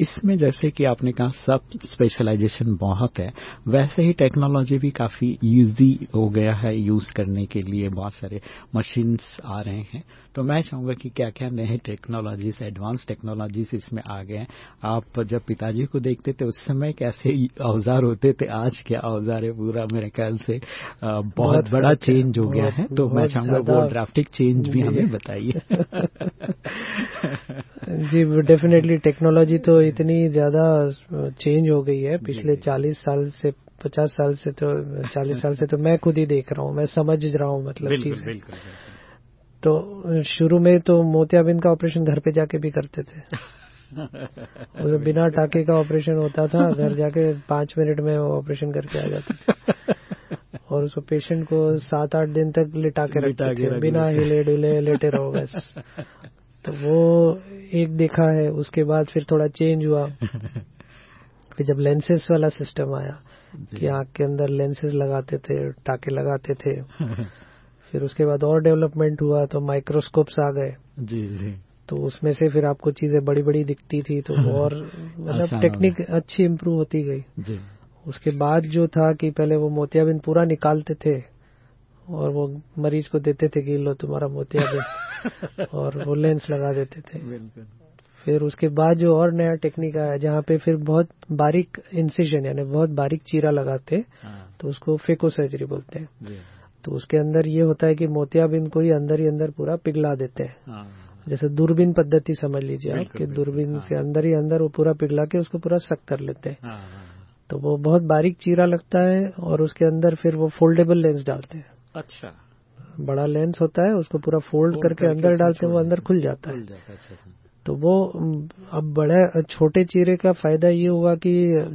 इसमें जैसे कि आपने कहा सब स्पेशलाइजेशन बहुत है, वैसे ही टेक्नोलॉजी भी काफ़ी ईजी हो गया है यूज़ करने के लिए बहुत सारे मशीन्स आ रहे हैं। तो मैं चाहूँगा कि क्या क्या नए टेक्नोलॉजीज़ एडवांस टेक्नोलॉजीज़ इसमें आ गए हैं। आप जब पिताजी को देखते थे उस समय कैसे औज़ार होते थे आज क्या औज़ार है पूरा मेरे ख्याल से बहुत, बहुत बड़ा चेंज हो गया है। तो मैं चाहूँगा वो ड्राफ्टिक चेंज भी हमें बताइए। [laughs] जी डेफिनेटली टेक्नोलॉजी तो इतनी ज़्यादा चेंज हो गई है। पिछले 40 साल से 50 साल से तो 40 साल से तो मैं खुद ही देख रहा हूँ मैं समझ रहा हूँ मतलब चीज़। तो शुरू में तो मोतियाबिंद का ऑपरेशन घर पे जाके भी करते थे। [laughs] तो बिना टाके का ऑपरेशन होता था घर जाके पाँच मिनट में वो ऑपरेशन करके आ जाते थे। [laughs] और उसको पेशेंट को सात आठ दिन तक लिटा के रखते थे बिना हिले डुले लेटे रहो बस। [laughs] तो वो एक देखा है उसके बाद फिर थोड़ा चेंज हुआ। फिर जब लेंसेस वाला सिस्टम आया कि आँख के अंदर लेंसेज लगाते थे टाके लगाते थे। [laughs] फिर उसके बाद और डेवलपमेंट हुआ तो माइक्रोस्कोप्स आ गए। जी जी। तो उसमें से फिर आपको चीज़ें बड़ी बड़ी दिखती थी तो [laughs] और मतलब टेक्निक अच्छी इम्प्रूव होती गई। जी। उसके बाद जो था कि पहले वो मोतियाबिंद पूरा निकालते थे और वो मरीज़ को देते थे कि लो तुम्हारा मोतियाबिंद। [laughs] और वो लेंस लगा देते थे। बिल्कुल। फिर उसके बाद जो और नया टेक्निक आया जहाँ पे फिर बहुत बारीक इंसिजन यानी बहुत बारीक चीरा लगाते हाँ। तो उसको फेको सर्जरी बोलते हैं। तो उसके अंदर ये होता है कि मोतियाबिंद को ही अंदर ही अंदर पूरा पिघला देते हैं। हाँ। जैसे दूरबीन पद्धति समझ लीजिए आप कि दूरबीन हाँ। से अंदर ही अंदर वो पूरा पिघला के उसको पूरा सक कर लेते हैं। हाँ हाँ तो वो बहुत बारीक चीरा लगता है और उसके अंदर फिर वो फोल्डेबल लेंस डालते हैं। अच्छा। बड़ा लेंस होता है उसको पूरा फोल्ड फोल्ड करके करके अंदर डालते हैं वो अंदर खुल जाता है। तो वो अब बड़ा छोटे चीरे का फ़ायदा ये हुआ कि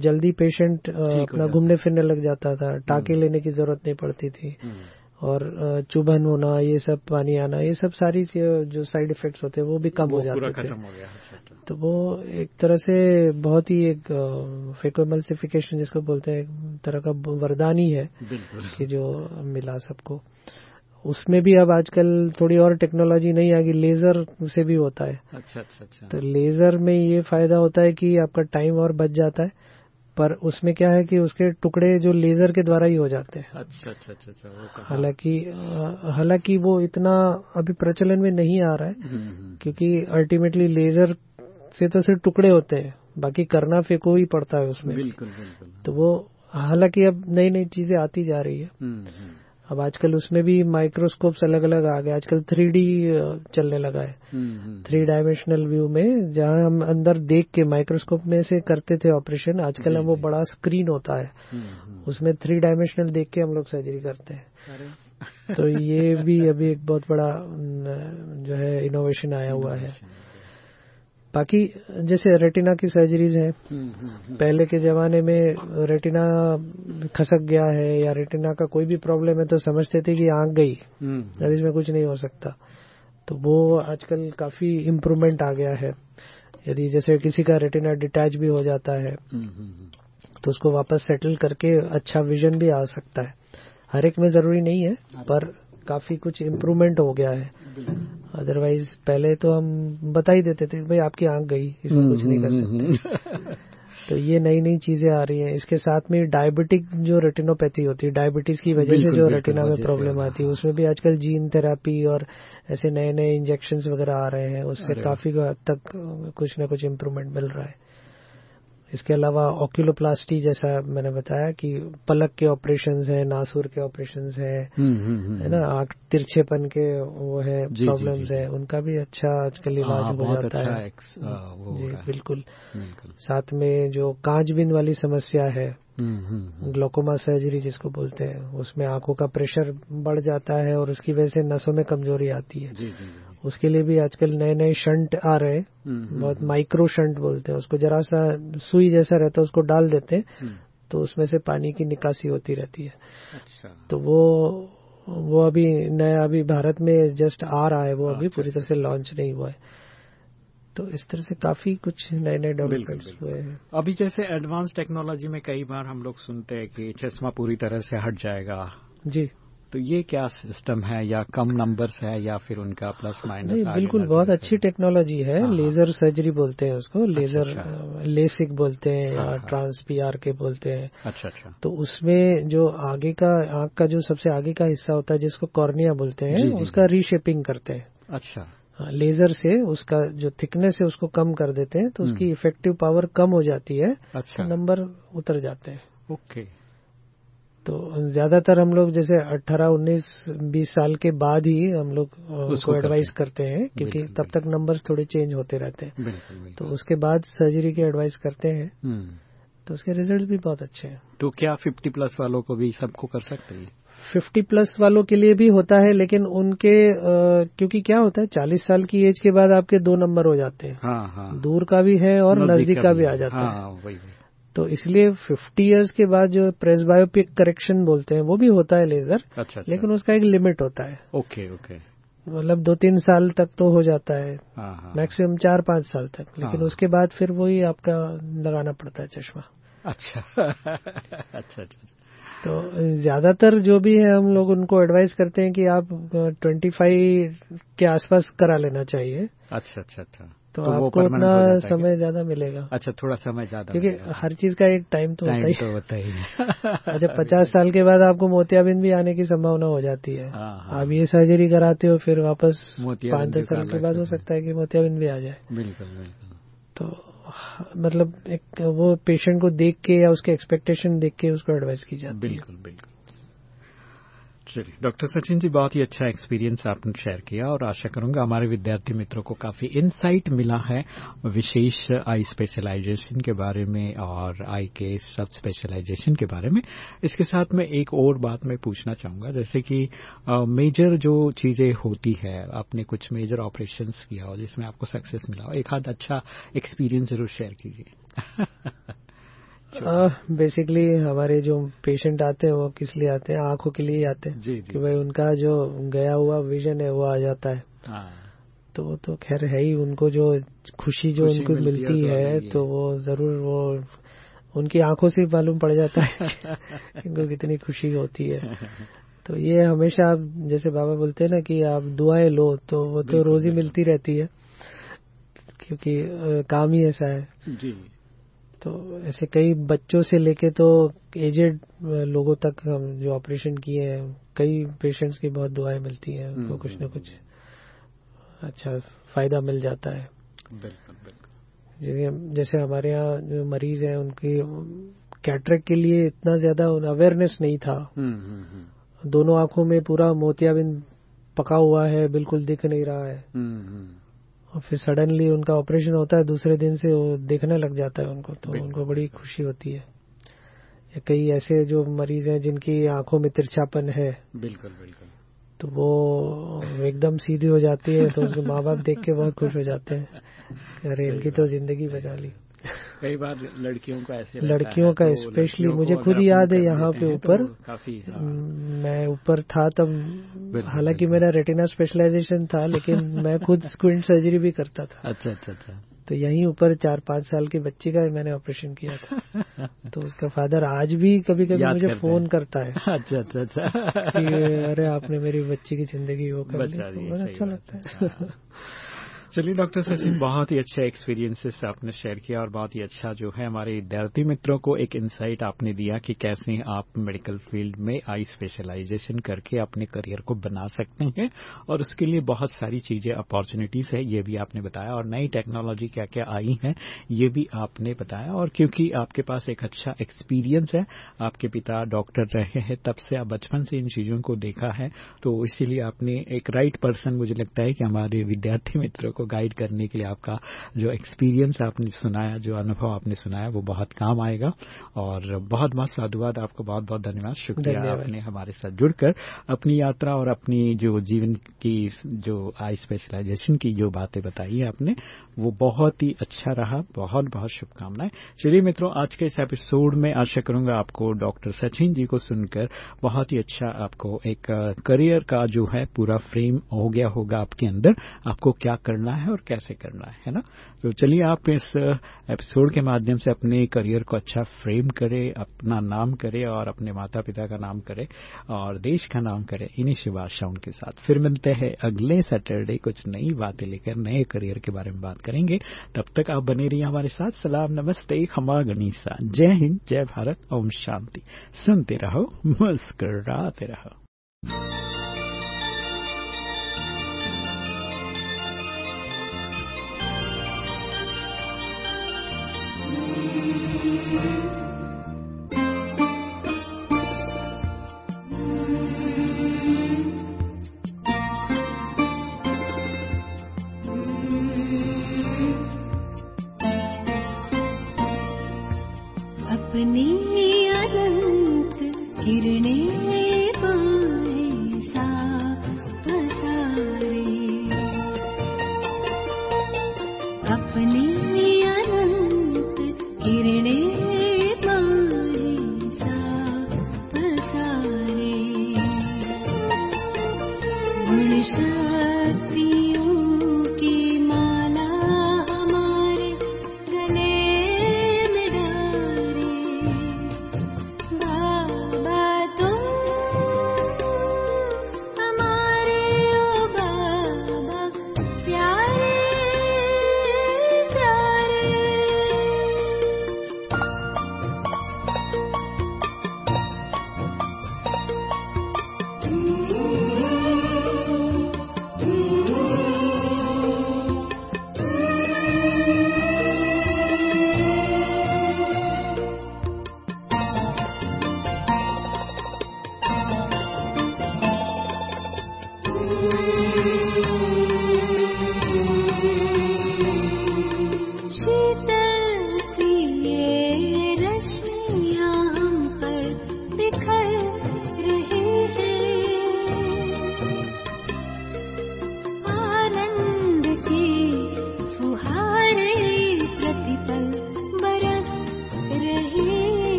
जल्दी पेशेंट अपना घूमने फिरने लग जाता था। टाके लेने की ज़रूरत नहीं पड़ती थी। हम्म, और चुभन होना ये सब पानी आना ये सब सारी जो साइड इफेक्ट्स होते हैं वो भी कम वो हो जाते थे। हो गया अच्छा अच्छा। तो वो एक तरह से बहुत ही एक फेकोमल्सिफिकेशन जिसको बोलते हैं एक तरह का वरदान ही है कि जो मिला सबको। उसमें भी अब आजकल थोड़ी और टेक्नोलॉजी नहीं आ गई लेजर से भी होता है। अच्छा अच्छा अच्छा। तो लेजर में ये फ़ायदा होता है कि आपका टाइम और बच जाता है पर उसमें क्या है कि उसके टुकड़े जो लेजर के द्वारा ही हो जाते हैं। अच्छा अच्छा अच्छा अच्छा हालाँकि हालाँकि वो इतना अभी प्रचलन में नहीं आ रहा है हम्म, हम्म, क्योंकि अल्टीमेटली लेजर से तो सिर्फ़ टुकड़े होते हैं बाकी करना फेंको ही पड़ता है उसमें। बिल्कुल बिल्कुल। तो वो हालाँकि अब नई नई चीज़ें आती जा रही है। हम्म, अब आजकल उसमें भी माइक्रोस्कोप्स अलग अलग आ गए। आजकल थ्री चलने लगा है। थ्री डायमेंशनल व्यू में जहाँ हम अंदर देख के माइक्रोस्कोप में से करते थे ऑपरेशन आजकल हम वो बड़ा स्क्रीन होता है। उसमें थ्री डायमेंशनल देख के हम लोग सर्जरी करते हैं। तो ये भी अभी एक बहुत बड़ा जो है इनोवेशन आया हुआ है। बाकी जैसे रेटिना की सर्जरीज हैं। हम्म, हम्म, हम्म, पहले के जमाने में रेटिना खसक गया है या रेटिना का कोई भी प्रॉब्लम है तो समझते थे कि आँख गई। अब इसमें कुछ नहीं हो सकता। तो वो आजकल काफ़ी इम्प्रूवमेंट आ गया है। यदि जैसे किसी का रेटिना डिटैच भी हो जाता है तो उसको वापस सेटल करके अच्छा विजन भी आ सकता है। हर एक में ज़रूरी नहीं है। पर काफ़ी कुछ इम्प्रूवमेंट हो गया है। अदरवाइज़ पहले तो हम बता ही देते थे भाई आपकी आँख गई इसमें कुछ नहीं कर सकते। [laughs] तो ये नई नई चीज़ें आ रही हैं। इसके साथ में डायबिटिक जो रेटिनोपैथी होती है डायबिटीज़ की वजह से जो रेटिना में प्रॉब्लम आती है उसमें भी आजकल जीन थेरापी और ऐसे नए नए इंजेक्शन वगैरह आ रहे हैं उससे काफ़ी हद तक कुछ ना कुछ इम्प्रूवमेंट मिल रहा है। इसके अलावा ऑक्यूलोप्लास्टी जैसा मैंने बताया कि पलक के ऑपरेशन है नासूर के ऑपरेशन है हम्म, हम्म, हम्म, है ना? आँख तिरछेपन के वो है प्रॉब्लम्स है उनका भी अच्छा आजकल हाँ, इलाज हो जाता अच्छा है। जी बिल्कुल। साथ में जो कांच बिंद वाली समस्या है ग्लोकोमा सर्जरी जिसको बोलते हैं उसमें आँखों का प्रेशर बढ़ जाता है और उसकी वजह से नसों में कमज़ोरी आती है। जी जी जी। उसके लिए भी आजकल नए नए शंट आ रहे हैं हम्म, हम्म, बहुत माइक्रो शंट बोलते हैं उसको जरा सा सुई जैसा रहता है उसको डाल देते हैं हम्म, तो उसमें से पानी की निकासी होती रहती है। अच्छा। तो वो वो अभी नया अभी भारत में जस्ट आ रहा है वो अभी अच्छा, पूरी तरह से लॉन्च नहीं हुआ है। तो इस तरह से काफ़ी कुछ नए नए डेवलपमेंट्स बिल्कुल। हुए हैं। अभी जैसे एडवांस टेक्नोलॉजी में कई बार हम लोग सुनते हैं कि चश्मा पूरी तरह से हट जाएगा। जी। तो ये क्या सिस्टम है या कम नंबर्स है या फिर उनका प्लस माइनस नहीं बिल्कुल बहुत अच्छी टेक्नोलॉजी है। हाँ, हाँ। लेजर सर्जरी बोलते हैं उसको। लेजर अच्छा। लेसिक बोलते हैं हाँ, या हाँ। ट्रांस पी आर के बोलते हैं। अच्छा अच्छा। तो उसमें जो आगे का आँख का जो सबसे आगे का हिस्सा होता है जिसको कॉर्निया बोलते हैं उसका रीशेपिंग करते हैं। अच्छा। हाँ, लेजर से उसका जो थिकनेस है उसको कम कर देते हैं तो हम्म। उसकी इफ़ेक्टिव पावर कम हो जाती है अच्छा। नंबर उतर जाते हैं। ओके। तो ज़्यादातर हम लोग जैसे 18, 19, 20 साल के बाद ही हम लोग उसको एडवाइस करते हैं। क्योंकि बिल्कुल, तब तक नंबर्स थोड़े चेंज होते रहते हैं। बिल्कुल बिल्कुल। तो उसके बाद सर्जरी की एडवाइस करते हैं। हम्म, तो उसके रिज़ल्ट भी बहुत अच्छे हैं। तो क्या 50 प्लस वालों को भी सबको कर सकते हैं? 50 प्लस वालों के लिए भी होता है लेकिन उनके अ, क्योंकि क्या होता है 40 साल की एज के बाद आपके दो नंबर हो जाते हैं। हाँ हाँ। दूर का भी है और नज़दीक का भी आ जाता है। हाँ वही वही। तो इसलिए 50 इयर्स के बाद जो प्रेसबायोपिक करेक्शन बोलते हैं वो भी होता है लेजर अच्छा अच्छा। लेकिन उसका एक लिमिट होता है। Okay okay. मतलब दो तीन साल तक तो हो जाता है। हाँ हाँ। मैक्सिमम चार पाँच साल तक। लेकिन हाँ। उसके बाद फिर वही आपका लगाना पड़ता है चश्मा। अच्छा [laughs] अच्छा अच्छा। तो ज़्यादातर जो भी है हम लोग उनको एडवाइस करते हैं कि आप ट्वेंटी फाइव के आसपास करा लेना चाहिए। अच्छा अच्छा अच्छा। तो, वो आपको उतना समय ज़्यादा मिलेगा। अच्छा थोड़ा समय ज़्यादा क्योंकि हर चीज़ का एक टाइम तो होता ही तो होता ही [laughs] अच्छा पचास साल के बाद आपको मोतियाबिंद भी आने की संभावना हो जाती है। हाँ, हाँ। आप ये सर्जरी कराते हो फिर वापस पाँच दस साल के बाद है। सकता है कि मोतियाबिंद भी आ जाए। बिल्कुल बिल्कुल। तो मतलब एक वो पेशेंट को देख के या उसके एक्सपेक्टेशन देख के उसको एडवाइस की जाती है। बिल्कुल बिल्कुल। चलिए, डॉक्टर सचिन जी, बहुत ही अच्छा एक्सपीरियंस आपने शेयर किया और आशा करूँगा हमारे विद्यार्थी मित्रों को काफ़ी इनसाइट मिला है विशेष आई स्पेशलाइजेशन के बारे में और आई के सब स्पेशलाइजेशन के बारे में। इसके साथ में एक और बात मैं पूछना चाहूँगा, जैसे कि मेजर जो चीज़ें होती है, आपने कुछ मेजर ऑपरेशन किया हो जिसमें आपको सक्सेस मिला हो, एक आध अच्छा एक्सपीरियंस ज़रूर शेयर कीजिए। [laughs] बेसिकली हमारे जो पेशेंट आते हैं वो किस लिए आते हैं? आँखों के लिए ही आते हैं। जी जी। कि भाई उनका जो गया हुआ विजन है वो आ जाता है। हाँ। तो वो तो खैर है ही उनको जो खुशी जो खुशी उनको मिलती है मिलती तो है तो वो ज़रूर वो उनकी आँखों से मालूम पड़ जाता है [laughs] इनको कितनी खुशी होती है। [laughs] तो ये हमेशा आप जैसे बाबा बोलते हैं ना कि आप दुआएँ लो तो वो तो रोज ही मिलती रहती है। क्योंकि काम ही ऐसा है। जी। तो ऐसे कई बच्चों से लेके तो एजेड लोगों तक हम जो ऑपरेशन किए हैं कई पेशेंट्स की बहुत दुआएँ मिलती हैं उनको हम्म, कुछ न हम्म, कुछ अच्छा फ़ायदा मिल जाता है। बिल्कुल बिल्कुल। जैसे हमारे यहाँ जो मरीज़ हैं उनकी कैटरेक के लिए इतना ज़्यादा अवेयरनेस नहीं था। हम्म हम्म हम्म। दोनों आँखों में पूरा मोतियाबिंद पका हुआ है बिल्कुल दिख नहीं रहा है। हम्म, हम्म, और फिर सडनली उनका ऑपरेशन होता है दूसरे दिन से वो देखने लग जाता है उनको तो उनको बड़ी खुशी होती है। या कई ऐसे जो मरीज़ हैं जिनकी आँखों में तिरछापन है बिल्कुल बिल्कुल। तो वो एकदम सीधी हो जाती है तो उसके माँ बाप देख के बहुत खुश हो जाते हैं अरे इनकी तो ज़िंदगी बचा ली। कई बार लड़कियों का ऐसे लड़कियों का तो स्पेशली मुझे खुद याद है यहाँ पे तो ऊपर। काफ़ी हाँ, मैं ऊपर था तब हालाँकि मेरा रेटिना स्पेशलाइजेशन था लेकिन [laughs] मैं खुद स्क्विंट सर्जरी भी करता था। अच्छा अच्छा अच्छा। तो यहीं ऊपर चार पाँच साल की बच्ची का मैंने ऑपरेशन किया था। [laughs] तो उसका फादर आज भी कभी कभी मुझे फ़ोन। करता है [laughs] अच्छा अच्छा अच्छा। अरे आपने मेरी बच्ची की ज़िंदगी वो कर ली। तो अच्छा लगता है। हाँ। चलिए, डॉक्टर सचिन, बहुत ही अच्छे एक्सपीरियंसेस आपने शेयर किया और बहुत ही अच्छा जो है हमारे विद्यार्थी मित्रों को एक इंसाइट आपने दिया कि कैसे आप मेडिकल फ़ील्ड में आई स्पेशलाइजेशन करके अपने करियर को बना सकते हैं और उसके लिए बहुत सारी चीज़ें अपॉर्चुनिटीज़ है, ये भी आपने बताया और नई टेक्नोलॉजी क्या क्या आई है, ये भी आपने बताया और क्योंकि आपके पास एक अच्छा एक्सपीरियंस है, आपके पिता डॉक्टर रहे हैं, तब से आप बचपन से इन चीज़ों को देखा है तो इसीलिए आपने एक राइट पर्सन मुझे लगता है कि हमारे विद्यार्थी मित्रों को गाइड करने के लिए आपका जो एक्सपीरियंस आपने सुनाया जो अनुभव आपने सुनाया वो बहुत काम आएगा। और बहुत बहुत साधुवाद आपको बहुत बहुत धन्यवाद। शुक्रिया आपने हमारे साथ जुड़कर अपनी यात्रा और अपनी जो जीवन की जो आई स्पेशलाइजेशन की जो बातें बताई है आपने वो बहुत ही अच्छा रहा। बहुत बहुत शुभकामनाएँ। चलिए मित्रों आज के इस एपिसोड में आशा करूँगा आपको डॉक्टर सचिन जी को सुनकर बहुत ही अच्छा आपको एक करियर का जो है पूरा फ्रेम हो गया होगा आपके अंदर। आपको क्या करना है और कैसे करना है ना? तो चलिए आप इस एपिसोड के माध्यम से अपने करियर को अच्छा फ्रेम करें, अपना नाम करें और अपने माता पिता का नाम करें और देश का नाम करें इन्हीं शुभ आशाओं के साथ। फिर मिलते हैं अगले सैटरडे कुछ नई बातें लेकर, नए करियर के बारे में बात करेंगे। तब तक आप बने रहिए हमारे साथ। सलाम, नमस्ते, खमा गनीसा। जय हिंद, जय भारत, ओम शांति। सुनते रहो, मुस्कराते रहो।